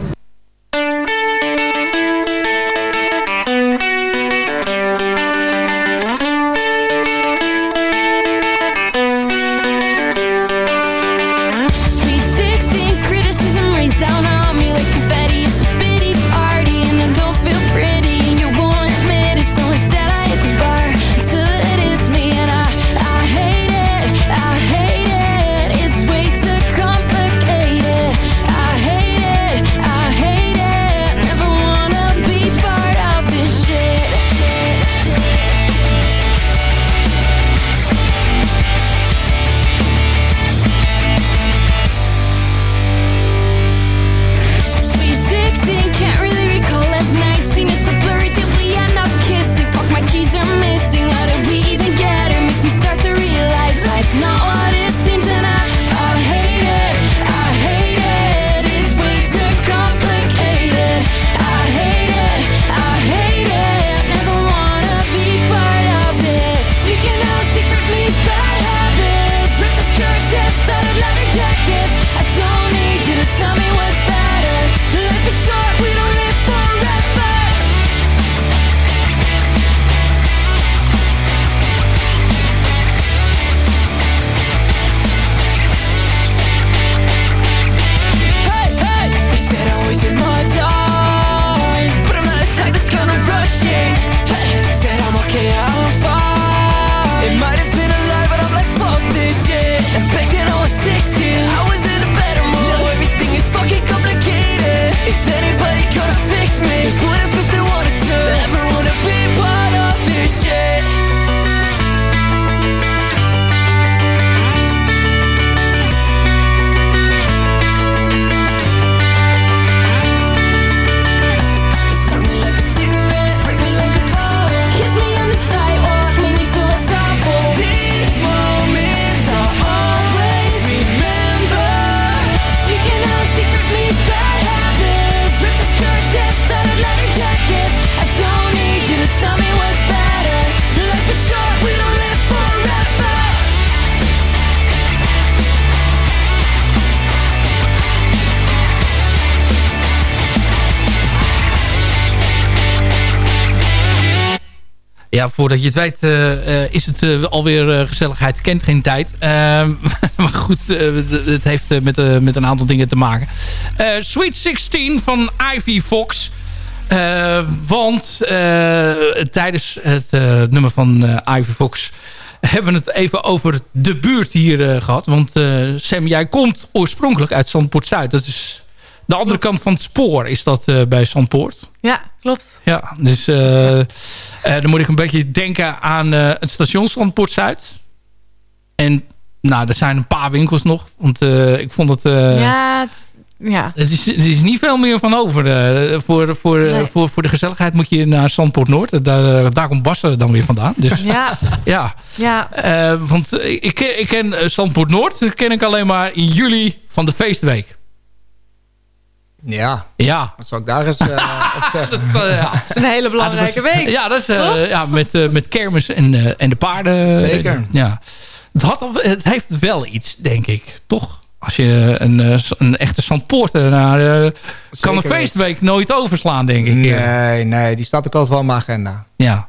[SPEAKER 7] Ja, voordat je het weet eh, eh, is het eh, alweer gezelligheid. Kent geen tijd. Ehm, maar goed, het heeft met, met een aantal dingen te maken. Sweet 16 van Ivy Fox. Want tijdens het nummer van Ivy Fox hebben we het even over de buurt hier eh, gehad. Want Sam, jij komt oorspronkelijk uit Zandpoort Zuid. Dat is de andere kant van het spoor is dat bij Zandpoort.
[SPEAKER 8] Ja, klopt.
[SPEAKER 7] Ja, dus eh, eh, dan moet ik een beetje denken aan eh, het station Zuid. En nou, er zijn een paar winkels nog. Want ik vond het...
[SPEAKER 8] ja, ja.
[SPEAKER 7] het is, er is niet veel meer van over. voor, voor,
[SPEAKER 8] Nee.
[SPEAKER 7] voor, voor de gezelligheid moet je naar Zandpoort Noord. Daar, daar komt Bassen dan weer vandaan. Dus,
[SPEAKER 8] Ja.
[SPEAKER 7] ja.
[SPEAKER 8] Ja.
[SPEAKER 7] Want ik, ken- ik ken Zandpoort Noord. Dat ken ik alleen maar in juli van de feestweek.
[SPEAKER 9] Ja.
[SPEAKER 7] Ja.
[SPEAKER 9] Wat zou ik daar eens eh, op zeggen?
[SPEAKER 7] Dat is, ja.
[SPEAKER 8] Het is een hele belangrijke
[SPEAKER 7] Ah, dat was-
[SPEAKER 8] week.
[SPEAKER 7] Ja, dat is, eh,
[SPEAKER 8] Toch?
[SPEAKER 7] ja met, eh, met kermis en, eh, en de paarden.
[SPEAKER 9] Zeker.
[SPEAKER 7] Ja. Het, had, het heeft wel iets, denk ik. Toch? Als je een, eh, een echte Zandpoorter naar... eh, kan een feestweek nooit overslaan, denk ik.
[SPEAKER 9] Nee, nee, die staat ook altijd wel op mijn agenda.
[SPEAKER 7] Ja.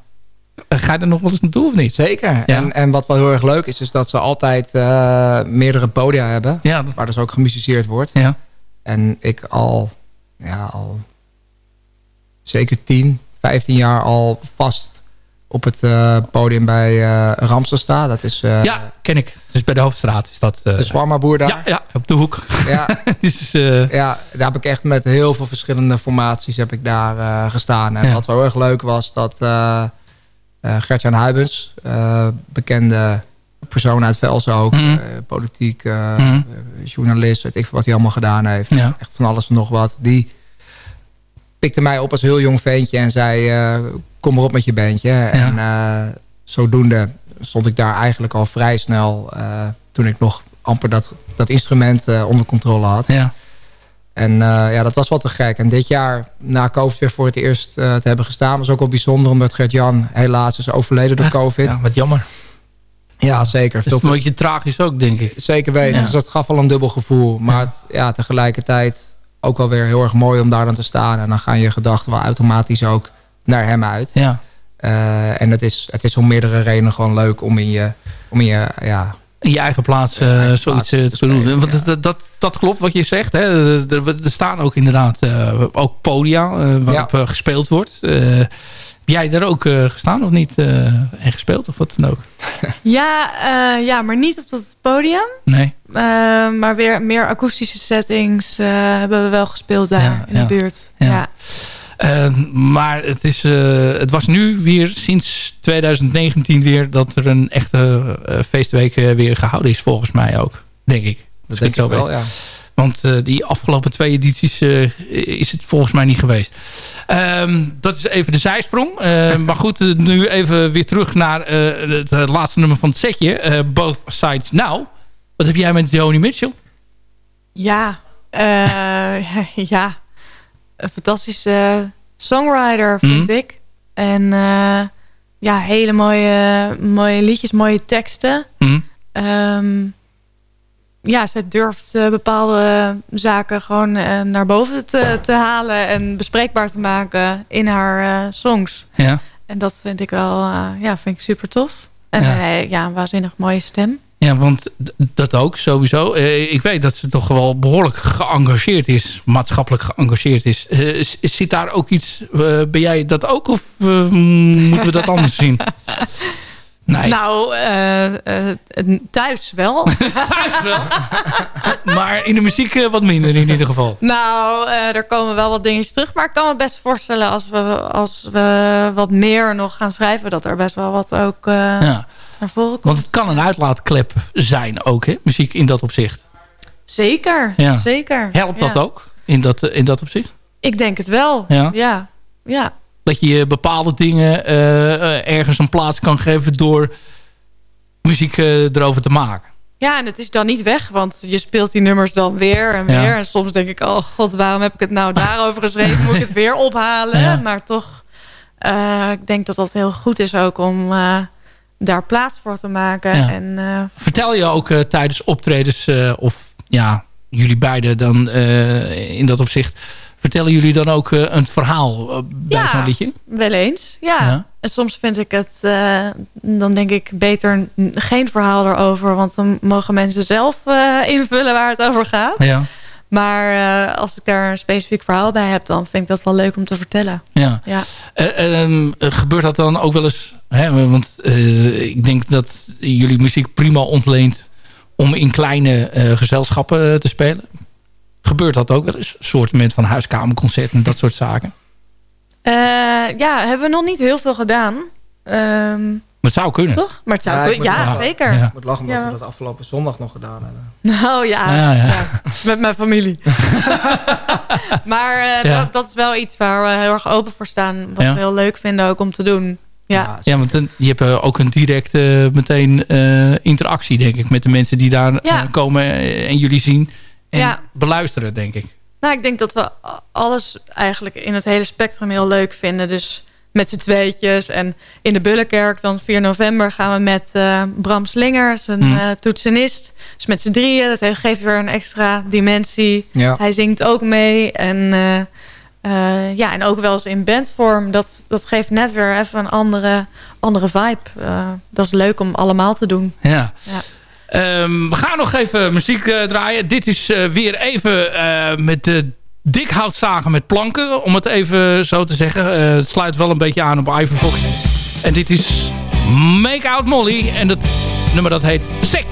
[SPEAKER 7] Ga je er nog wel eens naartoe of niet?
[SPEAKER 9] Zeker.
[SPEAKER 7] Ja.
[SPEAKER 9] En, en wat wel heel erg leuk is, is dat ze altijd eh, meerdere podia hebben.
[SPEAKER 7] Ja,
[SPEAKER 9] Waar dus ook gemusiceerd wordt.
[SPEAKER 7] Ja.
[SPEAKER 9] En ik al, ja, al zeker 10, 15 jaar al vast op het eh, podium bij eh Ramstel sta. Dat is eh,
[SPEAKER 7] ja, ken ik. Dus bij de Hoofdstraat is dat... eh,
[SPEAKER 9] de Swarmaboer daar.
[SPEAKER 7] ja, ja, op de hoek.
[SPEAKER 9] Ja.
[SPEAKER 7] dus, eh,
[SPEAKER 9] ja, daar heb ik echt met heel veel verschillende formaties heb ik daar eh, gestaan. En
[SPEAKER 7] Ja.
[SPEAKER 9] wat wel heel erg leuk was, dat eh eh, Gert-Jan Huibens, eh, bekende persoon uit Velsen ook,
[SPEAKER 7] Mhm.
[SPEAKER 9] eh, politiek, eh,
[SPEAKER 7] Mhm.
[SPEAKER 9] eh, journalist, weet ik wat hij allemaal gedaan heeft.
[SPEAKER 7] Ja.
[SPEAKER 9] Echt van alles en nog wat. Die pikte mij op als heel jong ventje en zei, kom maar op met je bandje. En zodoende stond ik daar eigenlijk al vrij snel, toen ik nog amper dat, dat instrument onder controle had.
[SPEAKER 7] Ja.
[SPEAKER 9] En ja, dat was wel te gek. En dit jaar, na COVID weer voor het eerst te hebben gestaan... was ook wel bijzonder, omdat Gert-Jan helaas is overleden door COVID.
[SPEAKER 7] ja, wat jammer.
[SPEAKER 9] Ja, zeker.
[SPEAKER 7] Dat is een beetje tragisch ook, denk ik.
[SPEAKER 9] Zeker weten.
[SPEAKER 7] Ja.
[SPEAKER 9] Dus dat gaf wel een dubbel gevoel. Maar het, ja, tegelijkertijd ook wel weer heel erg mooi om daar dan te staan. En dan gaan je gedachten wel automatisch ook naar hem uit.
[SPEAKER 7] Ja.
[SPEAKER 9] Eh, en het is, het is om meerdere redenen gewoon leuk om in je... Om in je ja,
[SPEAKER 7] in je eigen plaats eh, zoiets eh, te doen. Want dat, dat, dat klopt wat je zegt. Hè. Er, er- er staan ook inderdaad ook podia waarop gespeeld wordt. Jij daar ook eh, gestaan of niet? eh, en gespeeld of wat dan ook?
[SPEAKER 8] Ja, eh, ja, maar niet op dat podium.
[SPEAKER 7] Nee.
[SPEAKER 8] Eh, maar weer meer akoestische settings eh, hebben we wel gespeeld daar
[SPEAKER 7] Ja,
[SPEAKER 8] in
[SPEAKER 7] ja.
[SPEAKER 8] de buurt.
[SPEAKER 7] Ja.
[SPEAKER 8] Ja.
[SPEAKER 7] Maar het, is, eh, het was nu weer sinds 2019 weer... dat er een echte feestweek weer gehouden is volgens mij ook. Denk ik. Als
[SPEAKER 9] denk
[SPEAKER 7] ik zo
[SPEAKER 9] ik wel,
[SPEAKER 7] weet.
[SPEAKER 9] ja.
[SPEAKER 7] Want eh, die afgelopen twee edities eh, is het volgens mij niet geweest. Ehm, dat is even de zijsprong. Eh, maar goed, nu even weer terug naar eh, het, laatste nummer van het setje. eh, Both Sides Now. Wat heb jij met Joni Mitchell?
[SPEAKER 8] Ja, eh, ja, een fantastische songwriter vind
[SPEAKER 7] Mhm.
[SPEAKER 8] ik. En eh, ja, hele mooie, mooie liedjes, mooie teksten. Ehm, ja, zij durft eh, bepaalde zaken gewoon eh, naar boven te, te halen en bespreekbaar te maken in haar eh, songs.
[SPEAKER 7] Ja.
[SPEAKER 8] En dat vind ik wel, ja, vind ik super tof. En
[SPEAKER 7] Ja.
[SPEAKER 8] een waanzinnig mooie stem.
[SPEAKER 7] Ja, want dat ook sowieso. Ik weet dat ze toch wel behoorlijk geëngageerd is. Maatschappelijk geëngageerd is. Zit daar ook iets... eh, ben jij dat ook of moeten we dat anders zien? Nee.
[SPEAKER 8] Nou, eh, eh, thuis wel.
[SPEAKER 7] thuis wel? maar in de muziek eh, wat minder in ieder geval.
[SPEAKER 8] Nou, eh, er komen wel wat dingetjes terug. Maar ik kan me best voorstellen als we, als we wat meer nog gaan schrijven... dat er best wel wat ook eh,
[SPEAKER 7] Ja.
[SPEAKER 8] naar voren komt.
[SPEAKER 7] Want het kan een uitlaatklep zijn ook, hè? Muziek in dat opzicht.
[SPEAKER 8] Zeker,
[SPEAKER 7] Ja.
[SPEAKER 8] zeker.
[SPEAKER 7] Helpt dat ook in dat, eh, in dat opzicht?
[SPEAKER 8] Ik denk het wel.
[SPEAKER 7] Ja,
[SPEAKER 8] ja.
[SPEAKER 7] Dat je bepaalde dingen eh, eh, ergens een plaats kan geven door muziek eh, erover te maken.
[SPEAKER 8] Ja, en het is dan niet weg, want je speelt die nummers dan weer en
[SPEAKER 7] Ja.
[SPEAKER 8] weer. En soms denk ik, oh god, waarom heb ik het nou daarover geschreven? Moet ik het weer ophalen?
[SPEAKER 7] Ja.
[SPEAKER 8] Maar toch, ik denk dat dat heel goed is ook om daar plaats voor te maken.
[SPEAKER 7] Ja.
[SPEAKER 8] En
[SPEAKER 7] Vertel je ook tijdens optredens, of ja, jullie beiden dan in dat opzicht... vertellen jullie dan ook eh, een verhaal eh, bij
[SPEAKER 8] Ja.
[SPEAKER 7] zo'n liedje?
[SPEAKER 8] Wel eens, ja.
[SPEAKER 7] Ja.
[SPEAKER 8] En soms vind ik het, eh, dan denk ik beter geen verhaal erover. Want dan mogen mensen zelf invullen waar het over gaat.
[SPEAKER 7] Ja.
[SPEAKER 8] Maar als ik daar een specifiek verhaal bij heb, dan vind ik dat wel leuk om te vertellen.
[SPEAKER 7] Ja.
[SPEAKER 8] Ja.
[SPEAKER 7] Eh, ehm, eh, gebeurt dat dan ook wel eens? Hè? Want ik denk dat jullie muziek prima ontleent om in kleine gezelschappen te spelen. Gebeurt dat ook wel eens? Een soort van huiskamerconcerten en dat soort zaken.
[SPEAKER 8] Eh, ja, hebben we nog niet heel veel gedaan. Ehm,
[SPEAKER 7] Maar het zou kunnen.
[SPEAKER 8] Toch? Maar het zou
[SPEAKER 9] Ja,
[SPEAKER 8] kunnen. Ja,
[SPEAKER 9] lachen.
[SPEAKER 8] zeker.
[SPEAKER 9] Ik moet lachen omdat
[SPEAKER 8] Ja.
[SPEAKER 9] we dat afgelopen zondag nog gedaan hebben.
[SPEAKER 8] Nou ja,
[SPEAKER 9] Ja, ja.
[SPEAKER 8] ja. met mijn familie. maar eh,
[SPEAKER 7] Ja.
[SPEAKER 8] dat, dat is wel iets waar we heel erg open voor staan. Wat
[SPEAKER 7] Ja.
[SPEAKER 8] we heel leuk vinden ook om te doen. Ja,
[SPEAKER 7] Ja, want dan- je hebt eh, ook een direct eh, meteen eh, interactie, denk ik, met de mensen die daar
[SPEAKER 8] Ja.
[SPEAKER 7] komen en jullie zien en
[SPEAKER 8] Ja.
[SPEAKER 7] beluisteren, denk ik.
[SPEAKER 8] Nou, ik denk dat we alles eigenlijk in het hele spectrum heel leuk vinden. Dus met z'n tweetjes. En in de Bullenkerk dan 4 november gaan we met eh, Bram Slingers, een
[SPEAKER 7] Hmm.
[SPEAKER 8] eh, toetsenist. Dus met z'n drieën. Dat heeft- geeft weer een extra dimensie.
[SPEAKER 9] Ja.
[SPEAKER 8] Hij zingt ook mee. En, eh, ja, en ook wel eens in bandvorm. Dat, dat geeft net weer even een andere, andere vibe. Dat is leuk om allemaal te doen.
[SPEAKER 7] Ja.
[SPEAKER 8] Ja.
[SPEAKER 7] Ehm, we gaan nog even muziek eh, draaien. Dit is eh, weer even eh, met de dik houtzagen met planken. Om het even zo te zeggen. Het sluit wel een beetje aan op Ivan Fox. En dit is Make Out Molly. En dat nummer dat heet Sick.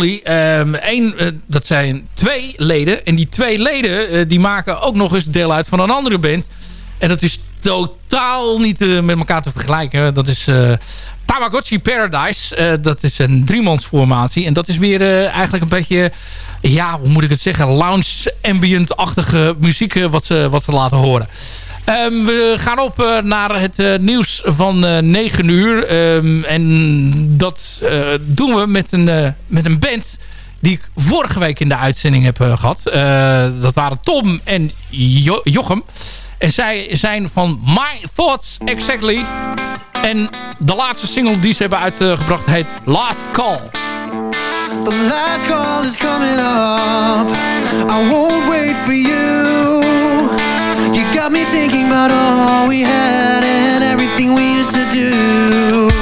[SPEAKER 7] Ehm, één, eh, dat zijn twee leden. En die twee leden eh, die maken ook nog eens deel uit van een andere band. En dat is totaal niet eh, met elkaar te vergelijken. Dat is Tamagotchi Paradise. Dat is een driemansformatie. En dat is weer eigenlijk een beetje... Ja, hoe moet ik het zeggen? Lounge ambient-achtige muziek wat, ze, wat ze laten horen. Ehm, we gaan op eh, naar het eh, nieuws van eh 9 uur. Ehm, en dat eh, doen we met een, eh, met een band die ik vorige week in de uitzending heb eh, gehad. Eh, dat waren Tom en jo Jochem. En zij zijn van My Thoughts Exactly. En de laatste single die ze hebben uitgebracht heet Last Call.
[SPEAKER 12] The last call is coming up. I won't wait for you. You got me thinking about all we had and everything we used to do.